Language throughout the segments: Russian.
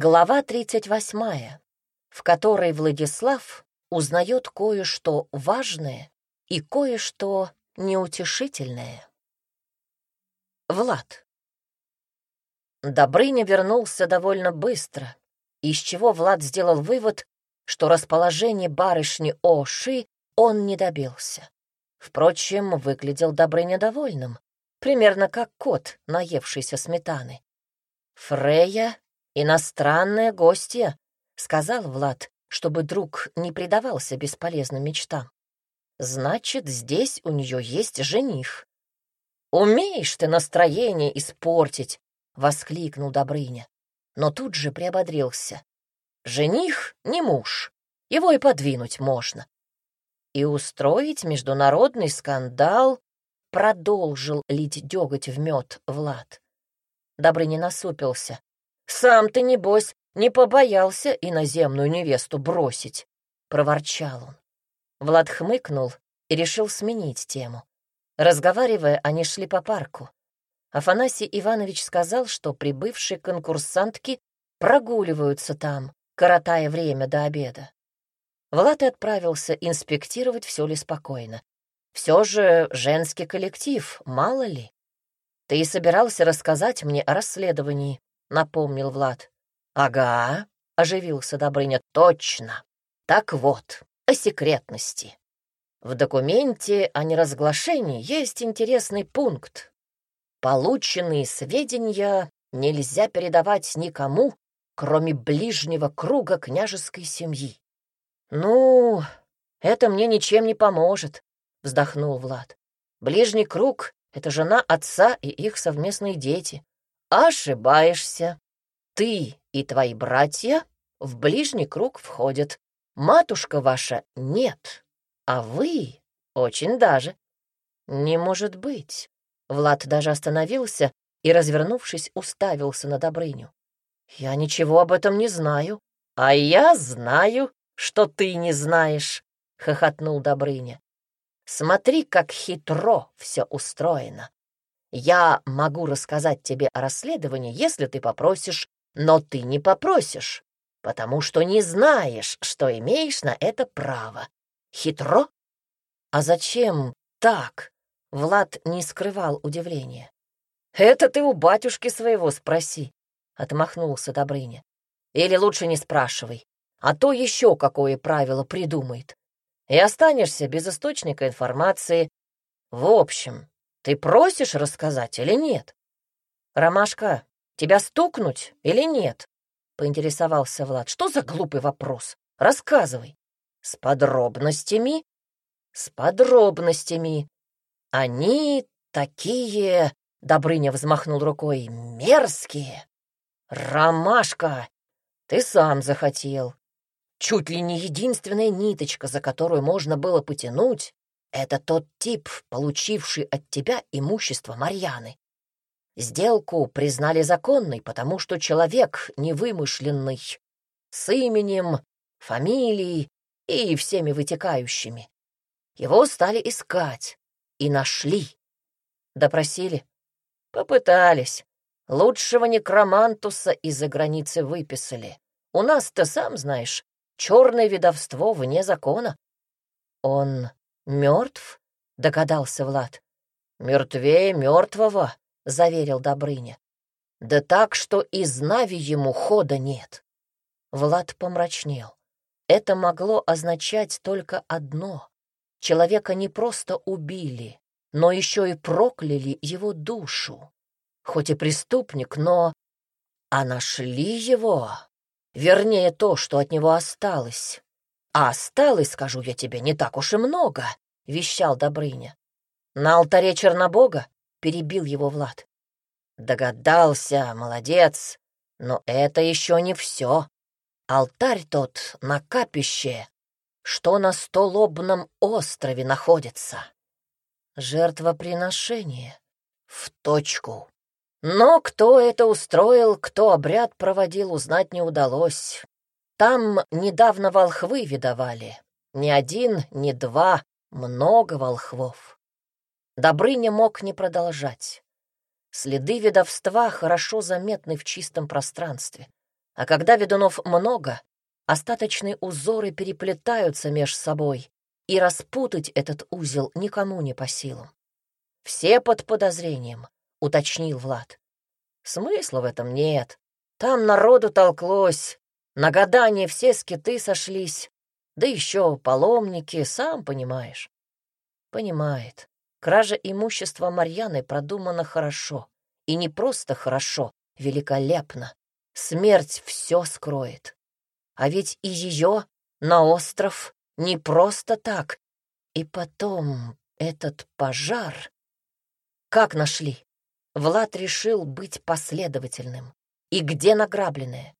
Глава 38, в которой Владислав узнает кое-что важное и кое-что неутешительное. Влад. Добрыня вернулся довольно быстро, из чего Влад сделал вывод, что расположение барышни Оши он не добился. Впрочем, выглядел Добрыня довольным, примерно как кот, наевшийся сметаны. Фрея «Иностранная гостья», — сказал Влад, чтобы друг не предавался бесполезным мечтам. «Значит, здесь у нее есть жених». «Умеешь ты настроение испортить!» — воскликнул Добрыня. Но тут же приободрился. «Жених не муж, его и подвинуть можно». И устроить международный скандал продолжил лить деготь в мед Влад. Добрыня насупился. Сам ты, небось, не побоялся иноземную невесту бросить, — проворчал он. Влад хмыкнул и решил сменить тему. Разговаривая, они шли по парку. Афанасий Иванович сказал, что прибывшие конкурсантки прогуливаются там, коротая время до обеда. Влад и отправился инспектировать, все ли спокойно. Все же женский коллектив, мало ли. Ты и собирался рассказать мне о расследовании, — напомнил Влад. «Ага», — оживился Добрыня, — «точно. Так вот, о секретности. В документе о неразглашении есть интересный пункт. Полученные сведения нельзя передавать никому, кроме ближнего круга княжеской семьи. «Ну, это мне ничем не поможет», — вздохнул Влад. «Ближний круг — это жена отца и их совместные дети. Ошибаешься. Ты и твои братья в ближний круг входят. Матушка ваша нет, а вы очень даже. Не может быть. Влад даже остановился и, развернувшись, уставился на Добрыню. Я ничего об этом не знаю. А я знаю, что ты не знаешь, — хохотнул Добрыня. Смотри, как хитро все устроено. Я могу рассказать тебе о расследовании, если ты попросишь, но ты не попросишь, потому что не знаешь, что имеешь на это право. Хитро? А зачем так? Влад не скрывал удивления. Это ты у батюшки своего спроси, отмахнулся Добрыня. Или лучше не спрашивай, а то еще какое правило придумает. И останешься без источника информации. В общем, ты просишь рассказать или нет? Ромашка, тебя стукнуть или нет? Поинтересовался Влад. Что за глупый вопрос? Рассказывай. С подробностями? С подробностями. Они такие... Добрыня взмахнул рукой. Мерзкие. Ромашка, ты сам захотел. Чуть ли не единственная ниточка, за которую можно было потянуть, это тот тип, получивший от тебя имущество Марьяны. Сделку признали законной, потому что человек невымышленный, с именем, фамилией и всеми вытекающими. Его стали искать и нашли. Допросили? Попытались. Лучшего некромантуса из-за границы выписали. У нас, ты сам знаешь, черное ведовство вне закона. Он «Мертв?» — догадался Влад. «Мертвее мертвого», — заверил Добрыня. «Да так, что из Нави ему хода нет». Влад помрачнел. Это могло означать только одно. Человека не просто убили, но еще и прокляли его душу. Хоть и преступник, но... А нашли его. Вернее, то, что от него осталось. «А осталось, скажу я тебе, не так уж и много», — вещал Добрыня. «На алтаре Чернобога?» — перебил его Влад. «Догадался, молодец, но это еще не все. Алтарь тот на капище, что на столобном острове находится. Жертвоприношение. В точку. Но кто это устроил, кто обряд проводил, узнать не удалось. Там недавно волхвы видовали. Ни один, ни два, много волхвов. Добрыня мог не продолжать. Следы ведовства хорошо заметны в чистом пространстве. А когда ведунов много, остаточные узоры переплетаются меж собой, и распутать этот узел никому не по силам. «Все под подозрением», — уточнил Влад. «Смысла в этом нет. Там народу толклось, на гадание все скиты сошлись, да еще паломники, сам понимаешь». «Понимает. Кража имущества Марьяны продумана хорошо. И не просто хорошо, великолепно. Смерть все скроет. А ведь и ее на остров не просто так. И потом этот пожар... Как нашли? Влад решил быть последовательным. И где награбленное?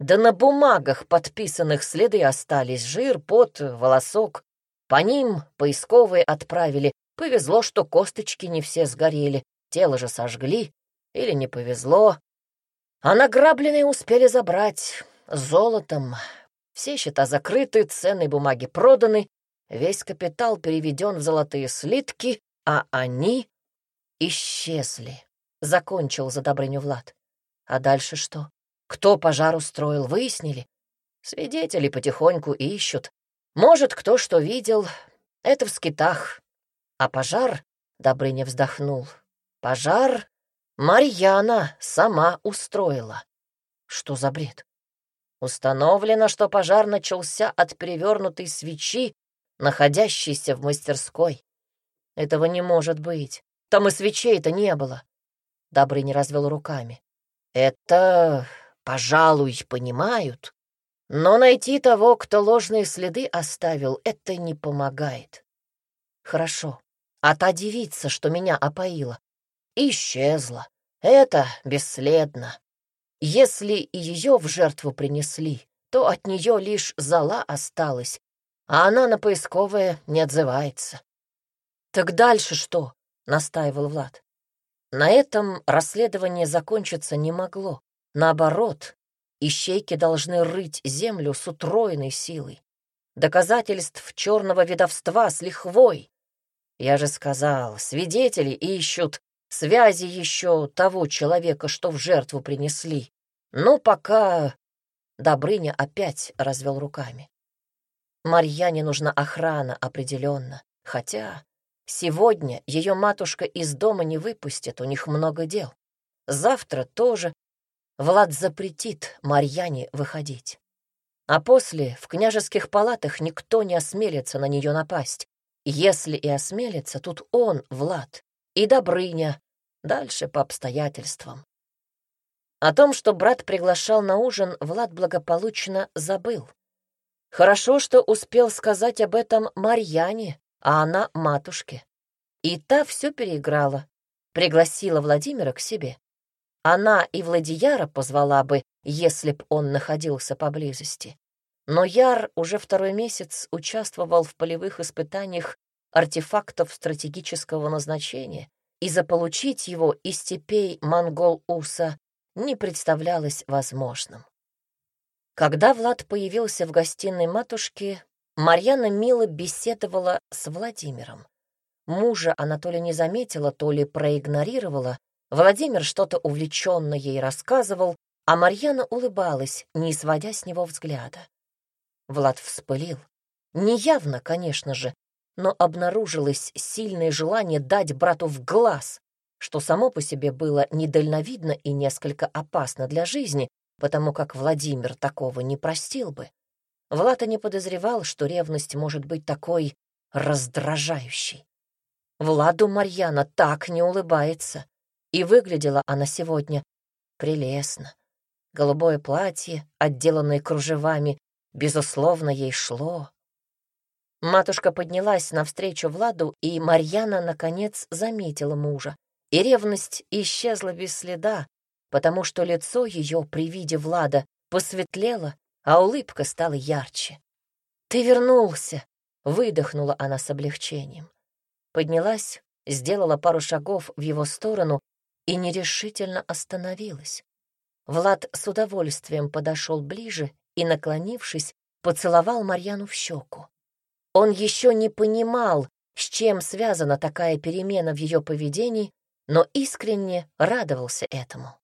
Да на бумагах подписанных следы остались, жир, пот, волосок. По ним поисковые отправили. Повезло, что косточки не все сгорели, тело же сожгли. Или не повезло. А награбленные успели забрать. Золотом. Все счета закрыты, ценные бумаги проданы, весь капитал переведен в золотые слитки, а они исчезли. Закончил за Добрыню Влад. А дальше что? Кто пожар устроил, выяснили? Свидетели потихоньку ищут. Может, кто что видел. Это в скитах. А пожар, Добрыня вздохнул, пожар Марьяна сама устроила. Что за бред? Установлено, что пожар начался от перевернутой свечи, находящейся в мастерской. Этого не может быть. Там и свечей-то не было. Добрый не развел руками. Это, пожалуй, понимают. Но найти того, кто ложные следы оставил, это не помогает. Хорошо. А та девица, что меня опоила, исчезла. Это бесследно. Если и ее в жертву принесли, то от нее лишь зала осталась, а она на поисковое не отзывается. «Так дальше что?» — настаивал Влад. На этом расследование закончиться не могло. Наоборот, ищейки должны рыть землю с утроенной силой. Доказательств черного ведовства с лихвой. Я же сказал, свидетели ищут, связи еще того человека, что в жертву принесли. Но пока Добрыня опять развел руками. Марьяне нужна охрана определенно, хотя Сегодня ее матушка из дома не выпустит, у них много дел. Завтра тоже Влад запретит Марьяне выходить. А после в княжеских палатах никто не осмелится на нее напасть. Если и осмелится, тут он, Влад, и Добрыня, дальше по обстоятельствам. О том, что брат приглашал на ужин, Влад благополучно забыл. Хорошо, что успел сказать об этом Марьяне, а она матушке. И та все переиграла, пригласила Владимира к себе. Она и Владияра позвала бы, если б он находился поблизости. Но Яр уже второй месяц участвовал в полевых испытаниях артефактов стратегического назначения, и заполучить его из степей Монгол-Уса не представлялось возможным. Когда Влад появился в гостиной матушки, Марьяна мило беседовала с Владимиром. Мужа Анатолия не заметила, то ли проигнорировала. Владимир что-то увлеченно ей рассказывал, а Марьяна улыбалась, не сводя с него взгляда. Влад вспылил. Неявно, конечно же, но обнаружилось сильное желание дать брату в глаз, что само по себе было недальновидно и несколько опасно для жизни, потому как Владимир такого не простил бы. Влада не подозревал, что ревность может быть такой раздражающей. Владу Марьяна так не улыбается. И выглядела она сегодня прелестно. Голубое платье, отделанное кружевами, безусловно, ей шло. Матушка поднялась навстречу Владу, и Марьяна, наконец, заметила мужа. И ревность исчезла без следа, потому что лицо ее при виде Влада посветлело а улыбка стала ярче. «Ты вернулся!» — выдохнула она с облегчением. Поднялась, сделала пару шагов в его сторону и нерешительно остановилась. Влад с удовольствием подошел ближе и, наклонившись, поцеловал Марьяну в щеку. Он еще не понимал, с чем связана такая перемена в ее поведении, но искренне радовался этому.